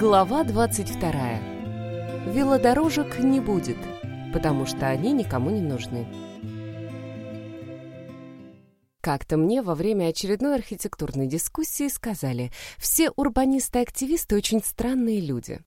Глава 22. Велодорожек не будет, потому что они никому не нужны. Как-то мне во время очередной архитектурной дискуссии сказали, все урбанисты-активисты очень странные люди.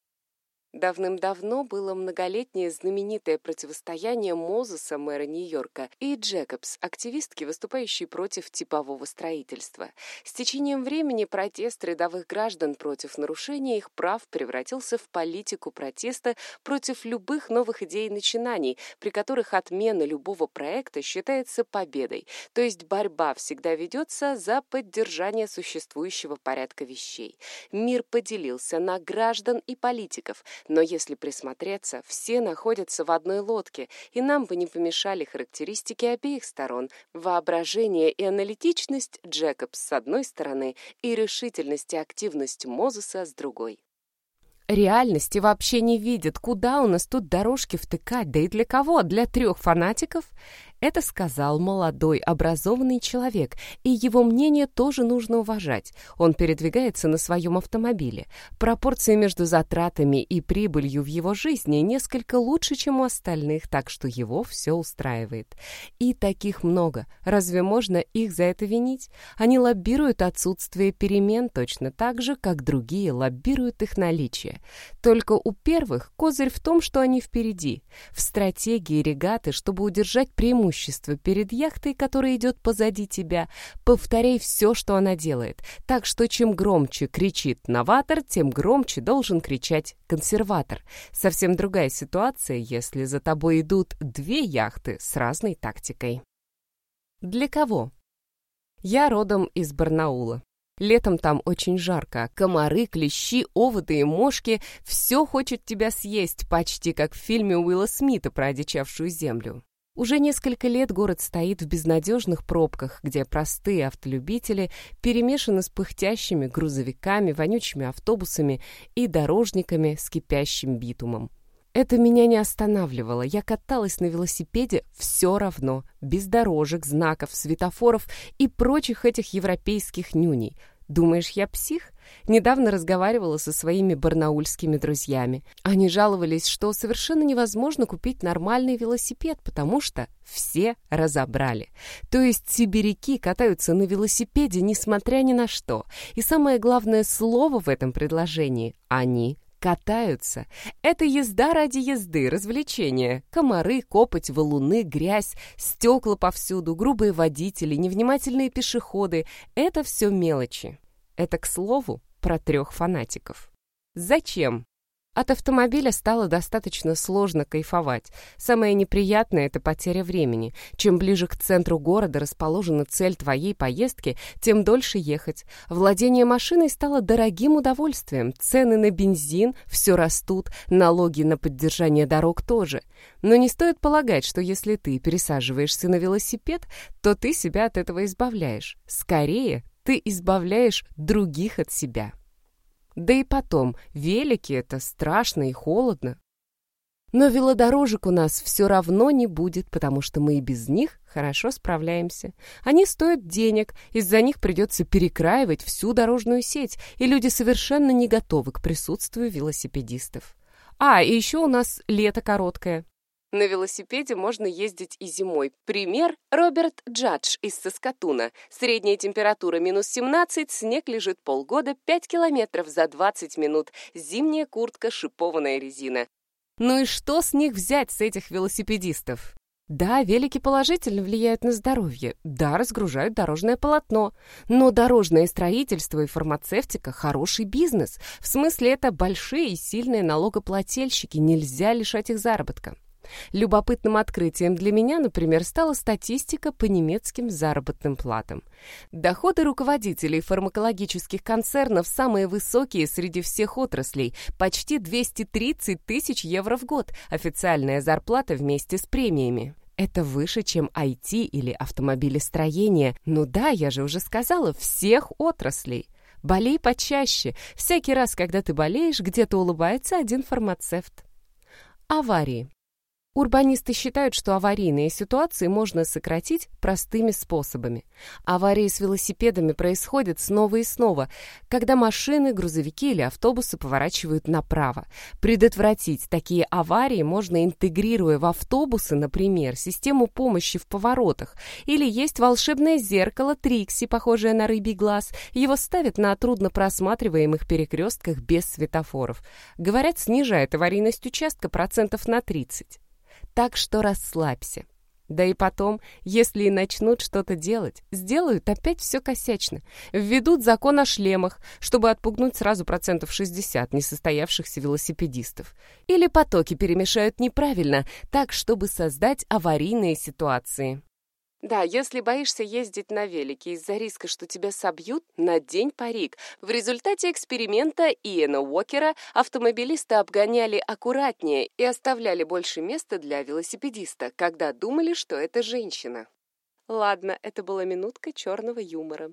Давным-давно было многолетнее знаменитое противостояние Мозеса, мэра Нью-Йорка, и Джекобс, активистки, выступающей против типового строительства. С течением времени протест рядовых граждан против нарушения их прав превратился в политику протеста против любых новых идей и начинаний, при которых отмена любого проекта считается победой, то есть борьба всегда ведется за поддержание существующего порядка вещей. Мир поделился на граждан и политиков – но если присмотреться, все находятся в одной лодке, и нам бы не помешали характеристики обеих сторон. Воображение и аналитичность Джекобс с одной стороны и решительность и активность Мозеса с другой. Реальности вообще не видят, куда у нас тут дорожки втыкать, да и для кого? Для трех фанатиков? Это сказал молодой, образованный человек, и его мнение тоже нужно уважать. Он передвигается на своем автомобиле. Пропорции между затратами и прибылью в его жизни несколько лучше, чем у остальных, так что его все устраивает. И таких много. Разве можно их за это винить? Они лоббируют отсутствие перемен точно так же, как другие лоббируют их наличие. Только у первых козырь в том, что они впереди. В стратегии регаты, чтобы удержать преимущество, преимущество перед яхтой, которая идет позади тебя, повторяй все, что она делает. Так что чем громче кричит новатор, тем громче должен кричать консерватор. Совсем другая ситуация, если за тобой идут две яхты с разной тактикой. Для кого? Я родом из Барнаула. Летом там очень жарко. Комары, клещи, оводы и мошки — все хочет тебя съесть, почти как в фильме Уилла Смита про одичавшую землю. Уже несколько лет город стоит в безнадежных пробках, где простые автолюбители перемешаны с пыхтящими грузовиками, вонючими автобусами и дорожниками с кипящим битумом. Это меня не останавливало. Я каталась на велосипеде все равно, без дорожек, знаков, светофоров и прочих этих европейских нюней — Думаешь, я псих? Недавно разговаривала со своими барнаульскими друзьями. Они жаловались, что совершенно невозможно купить нормальный велосипед, потому что все разобрали. То есть сибиряки катаются на велосипеде, несмотря ни на что. И самое главное слово в этом предложении — они катаются. Это езда ради езды, развлечения. Комары, копоть, валуны, грязь, стекла повсюду, грубые водители, невнимательные пешеходы — это все мелочи. Это, к слову, про трех фанатиков. Зачем от автомобиля стало достаточно сложно кайфовать. Самое неприятное — это потеря времени. Чем ближе к центру города расположена цель твоей поездки, тем дольше ехать. Владение машиной стало дорогим удовольствием. Цены на бензин все растут, налоги на поддержание дорог тоже. Но не стоит полагать, что если ты пересаживаешься на велосипед, то ты себя от этого избавляешь. Скорее, ты избавляешь других от себя. Да и потом, велики — это страшно и холодно. Но велодорожек у нас все равно не будет, потому что мы и без них хорошо справляемся. Они стоят денег, из-за них придется перекраивать всю дорожную сеть, и люди совершенно не готовы к присутствию велосипедистов. А, и еще у нас лето короткое. На велосипеде можно ездить и зимой. Пример – Роберт Джадж из Саскатуна. Средняя температура минус 17, снег лежит полгода, 5 километров за 20 минут. Зимняя куртка, шипованная резина. Ну и что с них взять, с этих велосипедистов? Да, велики положительно влияют на здоровье, да, разгружают дорожное полотно, но дорожное строительство и фармацевтика – хороший бизнес. В смысле, это большие и сильные налогоплательщики, нельзя лишать их заработка. Любопытным открытием для меня, например, стала статистика по немецким заработным платам. Доходы руководителей фармакологических концернов самые высокие среди всех отраслей – почти 230 тысяч евро в год, официальная зарплата вместе с премиями. Это выше, чем IT или автомобилестроение. Ну да, я же уже сказала, всех отраслей. Болей почаще. Всякий раз, когда ты болеешь, где-то улыбается один фармацевт. Аварии. Урбанисты считают, что аварийные ситуации можно сократить простыми способами. Аварии с велосипедами происходят снова и снова, когда машины, грузовики или автобусы поворачивают направо. Предотвратить такие аварии можно, интегрируя в автобусы, например, систему помощи в поворотах. Или есть волшебное зеркало Трикси, похожее на рыбий глаз. Его ставят на трудно просматриваемых перекрестках без светофоров. Говорят, снижает аварийность участка процентов на 30. Так что расслабься. Да и потом, если и начнут что-то делать, сделают опять все косячно. Введут закон о шлемах, чтобы отпугнуть сразу процентов 60 несостоявшихся велосипедистов. Или потоки перемешают неправильно, так, чтобы создать аварийные ситуации. Да, если боишься ездить на велике из-за риска, что тебя собьют, надень парик. В результате эксперимента Иэна Уокера автомобилисты обгоняли аккуратнее и оставляли больше места для велосипедиста, когда думали, что это женщина. Ладно, это была минутка черного юмора.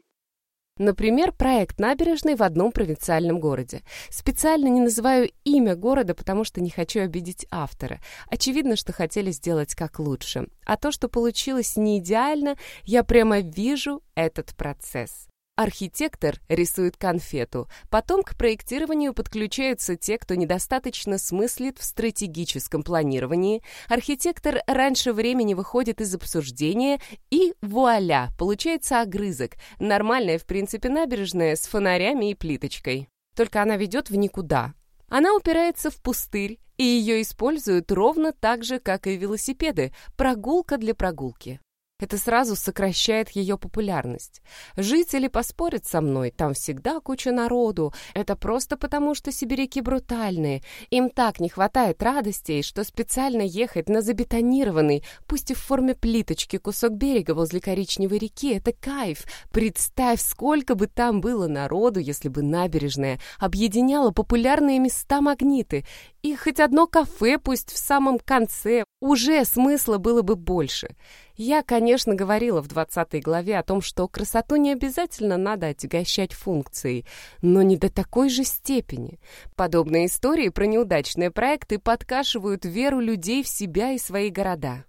Например, проект набережной в одном провинциальном городе. Специально не называю имя города, потому что не хочу обидеть автора. Очевидно, что хотели сделать как лучше. А то, что получилось не идеально, я прямо вижу этот процесс. Архитектор рисует конфету. Потом к проектированию подключаются те, кто недостаточно смыслит в стратегическом планировании. Архитектор раньше времени выходит из обсуждения, и вуаля, получается огрызок. Нормальная, в принципе, набережная с фонарями и плиточкой. Только она ведет в никуда. Она упирается в пустырь, и ее используют ровно так же, как и велосипеды. Прогулка для прогулки. Это сразу сокращает ее популярность. Жители поспорят со мной, там всегда куча народу. Это просто потому, что сибиряки брутальные. Им так не хватает радостей, что специально ехать на забетонированный, пусть и в форме плиточки, кусок берега возле коричневой реки — это кайф. Представь, сколько бы там было народу, если бы набережная объединяла популярные места-магниты. И хоть одно кафе, пусть в самом конце, уже смысла было бы больше. Я, конечно, говорила в 20 главе о том, что красоту не обязательно надо отягощать функцией, но не до такой же степени. Подобные истории про неудачные проекты подкашивают веру людей в себя и свои города.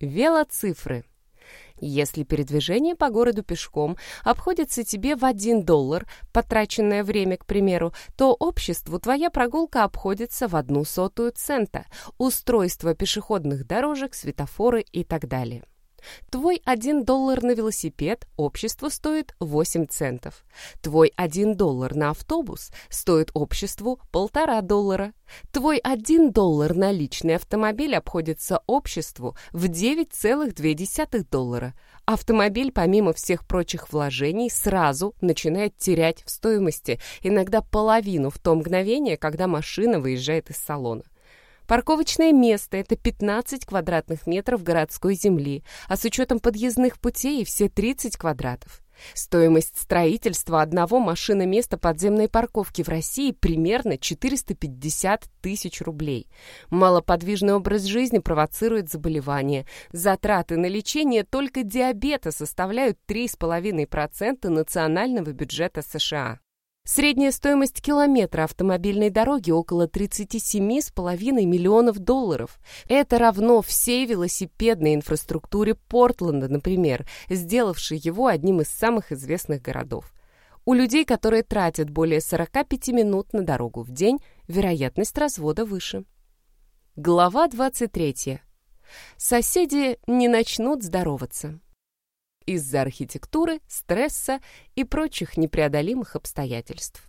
Велоцифры. Если передвижение по городу пешком обходится тебе в 1 доллар, потраченное время, к примеру, то обществу твоя прогулка обходится в одну сотую цента, устройство пешеходных дорожек, светофоры и так далее. Твой 1 доллар на велосипед обществу стоит 8 центов. Твой 1 доллар на автобус стоит обществу полтора доллара. Твой 1 доллар на личный автомобиль обходится обществу в 9,2 доллара. Автомобиль, помимо всех прочих вложений, сразу начинает терять в стоимости, иногда половину в то мгновение, когда машина выезжает из салона. Парковочное место – это 15 квадратных метров городской земли, а с учетом подъездных путей все 30 квадратов. Стоимость строительства одного машиноместа подземной парковки в России примерно 450 тысяч рублей. Малоподвижный образ жизни провоцирует заболевания. Затраты на лечение только диабета составляют 3,5% национального бюджета США. Средняя стоимость километра автомобильной дороги около 37,5 миллионов долларов. Это равно всей велосипедной инфраструктуре Портленда, например, сделавшей его одним из самых известных городов. У людей, которые тратят более 45 минут на дорогу в день, вероятность развода выше. Глава 23. Соседи не начнут здороваться из-за архитектуры, стресса и прочих непреодолимых обстоятельств.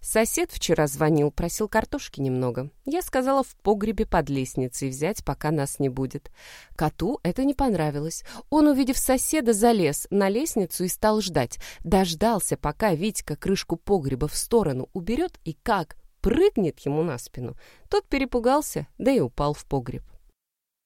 Сосед вчера звонил, просил картошки немного. Я сказала в погребе под лестницей взять, пока нас не будет. Коту это не понравилось. Он, увидев соседа, залез на лестницу и стал ждать. Дождался, пока Витька крышку погреба в сторону уберет и как прыгнет ему на спину. Тот перепугался, да и упал в погреб.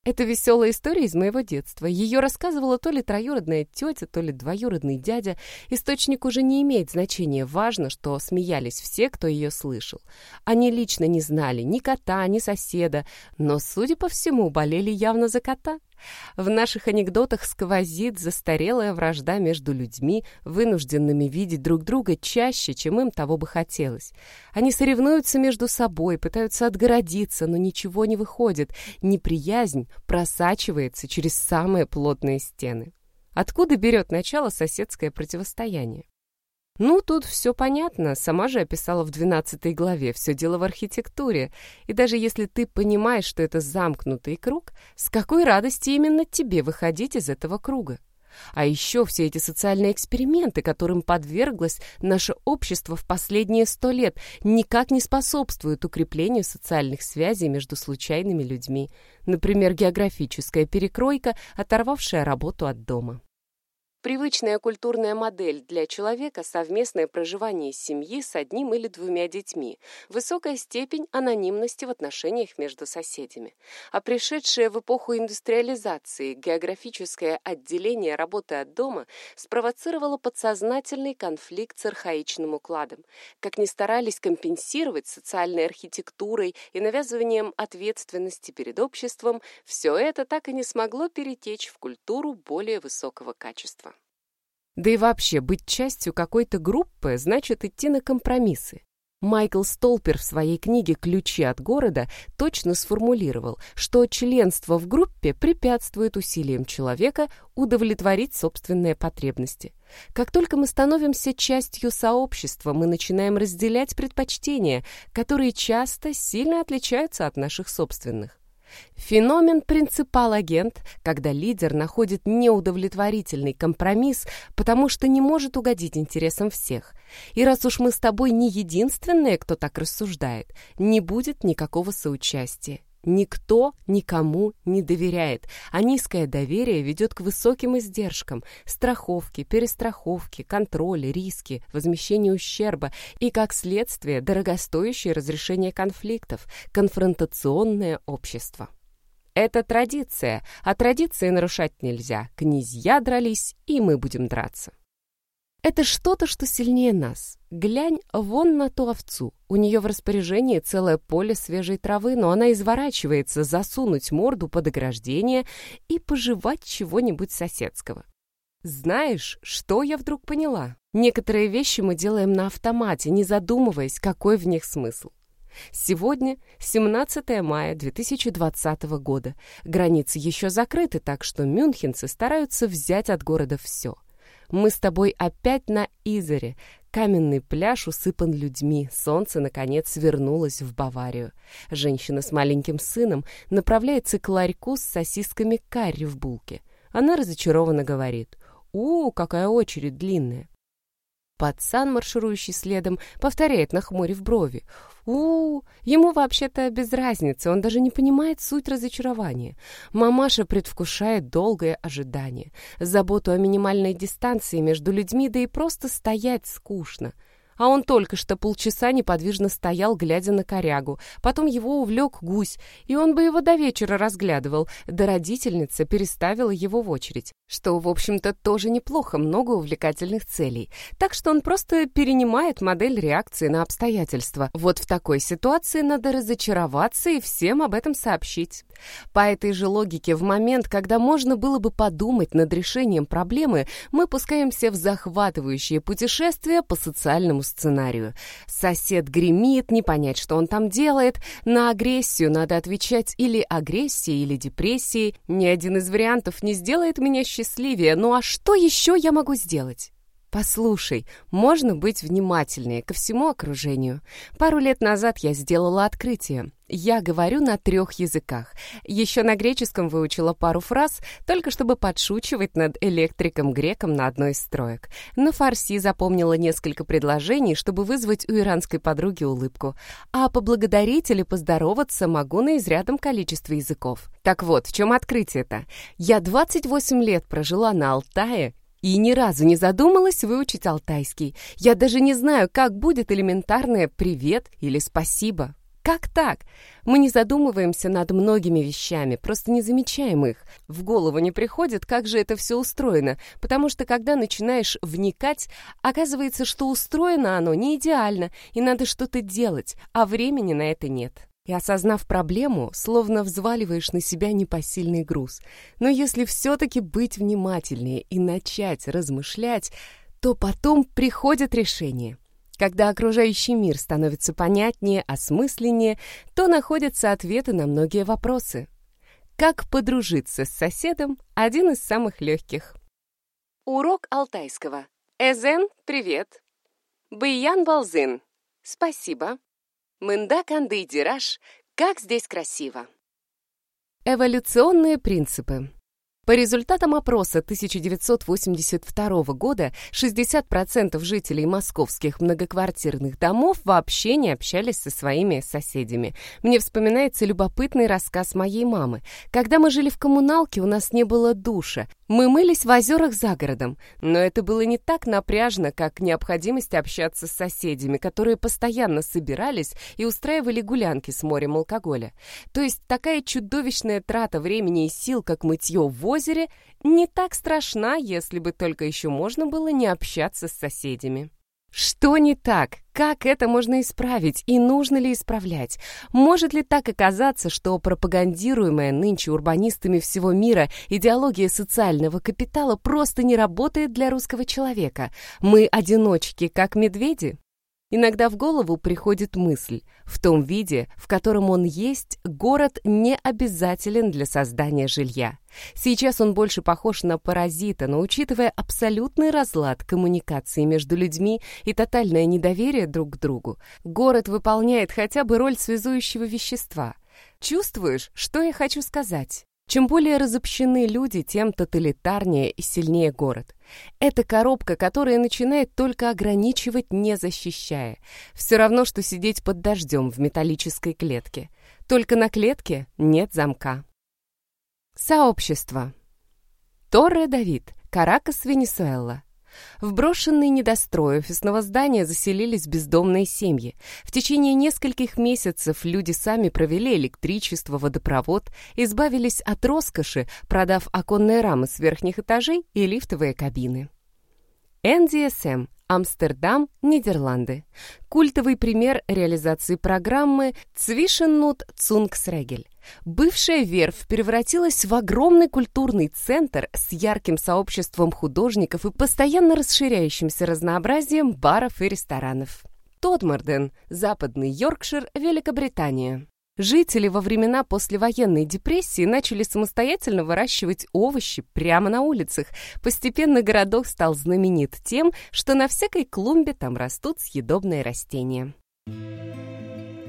Это веселая история из моего детства. Ее рассказывала то ли троюродная тетя, то ли двоюродный дядя. Источник уже не имеет значения. Важно, что смеялись все, кто ее слышал. Они лично не знали ни кота, ни соседа, но, судя по всему, болели явно за кота. В наших анекдотах сквозит застарелая вражда между людьми, вынужденными видеть друг друга чаще, чем им того бы хотелось. Они соревнуются между собой, пытаются отгородиться, но ничего не выходит. Неприязнь просачивается через самые плотные стены. Откуда берет начало соседское противостояние? Ну, тут все понятно, сама же описала в 12 главе, все дело в архитектуре. И даже если ты понимаешь, что это замкнутый круг, с какой радости именно тебе выходить из этого круга? А еще все эти социальные эксперименты, которым подверглось наше общество в последние сто лет, никак не способствуют укреплению социальных связей между случайными людьми. Например, географическая перекройка, оторвавшая работу от дома. Привычная культурная модель для человека – совместное проживание семьи с одним или двумя детьми, высокая степень анонимности в отношениях между соседями. А пришедшее в эпоху индустриализации географическое отделение работы от дома спровоцировало подсознательный конфликт с архаичным укладом. Как ни старались компенсировать социальной архитектурой и навязыванием ответственности перед обществом, все это так и не смогло перетечь в культуру более высокого качества. Да и вообще, быть частью какой-то группы значит идти на компромиссы. Майкл Столпер в своей книге «Ключи от города» точно сформулировал, что членство в группе препятствует усилиям человека удовлетворить собственные потребности. Как только мы становимся частью сообщества, мы начинаем разделять предпочтения, которые часто сильно отличаются от наших собственных. Феномен принципал-агент, когда лидер находит неудовлетворительный компромисс, потому что не может угодить интересам всех. И раз уж мы с тобой не единственные, кто так рассуждает, не будет никакого соучастия. Никто никому не доверяет, а низкое доверие ведет к высоким издержкам, страховке, перестраховке, контроле, риски, возмещению ущерба и, как следствие, дорогостоящее разрешение конфликтов, конфронтационное общество. Это традиция, а традиции нарушать нельзя. Князья дрались, и мы будем драться. Это что-то, что сильнее нас. Глянь вон на ту овцу. У нее в распоряжении целое поле свежей травы, но она изворачивается засунуть морду под ограждение и пожевать чего-нибудь соседского. Знаешь, что я вдруг поняла? Некоторые вещи мы делаем на автомате, не задумываясь, какой в них смысл. Сегодня 17 мая 2020 года. Границы еще закрыты, так что мюнхенцы стараются взять от города все – мы с тобой опять на Изере. Каменный пляж усыпан людьми. Солнце, наконец, вернулось в Баварию. Женщина с маленьким сыном направляется к ларьку с сосисками карри в булке. Она разочарованно говорит. «У, какая очередь длинная!» Пацан, марширующий следом, повторяет, нахмурив брови. у, ему вообще-то без разницы, он даже не понимает суть разочарования. Мамаша предвкушает долгое ожидание, заботу о минимальной дистанции между людьми, да и просто стоять скучно — а он только что полчаса неподвижно стоял, глядя на корягу. Потом его увлек гусь, и он бы его до вечера разглядывал, да родительница переставила его в очередь. Что, в общем-то, тоже неплохо, много увлекательных целей. Так что он просто перенимает модель реакции на обстоятельства. Вот в такой ситуации надо разочароваться и всем об этом сообщить. По этой же логике, в момент, когда можно было бы подумать над решением проблемы, мы пускаемся в захватывающее путешествие по социальному сценарию. Сосед гремит, не понять, что он там делает. На агрессию надо отвечать или агрессией, или депрессией. Ни один из вариантов не сделает меня счастливее. Ну а что еще я могу сделать? Послушай, можно быть внимательнее ко всему окружению. Пару лет назад я сделала открытие. Я говорю на трех языках. Еще на греческом выучила пару фраз, только чтобы подшучивать над электриком-греком на одной из строек. На фарси запомнила несколько предложений, чтобы вызвать у иранской подруги улыбку. А поблагодарить или поздороваться могу на изрядном количестве языков. Так вот, в чем открытие-то? Я 28 лет прожила на Алтае и ни разу не задумалась выучить алтайский. Я даже не знаю, как будет элементарное «привет» или «спасибо». Как так? Мы не задумываемся над многими вещами, просто не замечаем их. В голову не приходит, как же это все устроено, потому что когда начинаешь вникать, оказывается, что устроено оно не идеально, и надо что-то делать, а времени на это нет. И, осознав проблему, словно взваливаешь на себя непосильный груз. Но если все-таки быть внимательнее и начать размышлять, то потом приходит решение. Когда окружающий мир становится понятнее, осмысленнее, то находятся ответы на многие вопросы. Как подружиться с соседом – один из самых легких. Урок алтайского. Эзен, привет. Быян Балзын, спасибо. Мында Канды Дираж, как здесь красиво. Эволюционные принципы. По результатам опроса 1982 года 60% жителей московских многоквартирных домов вообще не общались со своими соседями. Мне вспоминается любопытный рассказ моей мамы. Когда мы жили в коммуналке, у нас не было душа. Мы мылись в озерах за городом, но это было не так напряжно, как необходимость общаться с соседями, которые постоянно собирались и устраивали гулянки с морем алкоголя. То есть такая чудовищная трата времени и сил, как мытье в озере, не так страшна, если бы только еще можно было не общаться с соседями. Что не так? Как это можно исправить? И нужно ли исправлять? Может ли так оказаться, что пропагандируемая нынче урбанистами всего мира идеология социального капитала просто не работает для русского человека? Мы одиночки, как медведи? Иногда в голову приходит мысль, в том виде, в котором он есть, город не обязателен для создания жилья. Сейчас он больше похож на паразита, но учитывая абсолютный разлад коммуникации между людьми и тотальное недоверие друг к другу, город выполняет хотя бы роль связующего вещества. Чувствуешь, что я хочу сказать? Чем более разобщены люди, тем тоталитарнее и сильнее город. Это коробка, которая начинает только ограничивать, не защищая. Все равно, что сидеть под дождем в металлической клетке. Только на клетке нет замка. Сообщество. Торре Давид, Каракас, Венесуэла. В брошенный недострой офисного здания заселились бездомные семьи. В течение нескольких месяцев люди сами провели электричество, водопровод, избавились от роскоши, продав оконные рамы с верхних этажей и лифтовые кабины. NDSM Амстердам, Нидерланды. Культовый пример реализации программы Цвишеннут Цунгсрегель. Бывшая верфь превратилась в огромный культурный центр с ярким сообществом художников и постоянно расширяющимся разнообразием баров и ресторанов. Тодмарден, Западный Йоркшир, Великобритания. Жители во времена послевоенной депрессии начали самостоятельно выращивать овощи прямо на улицах. Постепенно городок стал знаменит тем, что на всякой клумбе там растут съедобные растения. Thank you.